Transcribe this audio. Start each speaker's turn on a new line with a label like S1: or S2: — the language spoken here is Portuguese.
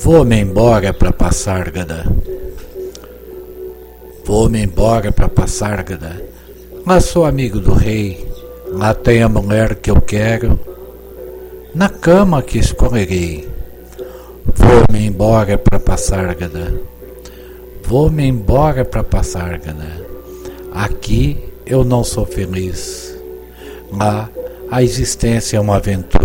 S1: Vou-me embora para Passárgada. Vou-me embora para Passárgada. Lá sou amigo do rei. Lá tem a mulher que eu quero. Na cama que escolherei. Vou-me embora para Passárgada. Vou-me embora para Passárgada. Aqui eu não sou feliz. Lá a existência é uma aventura.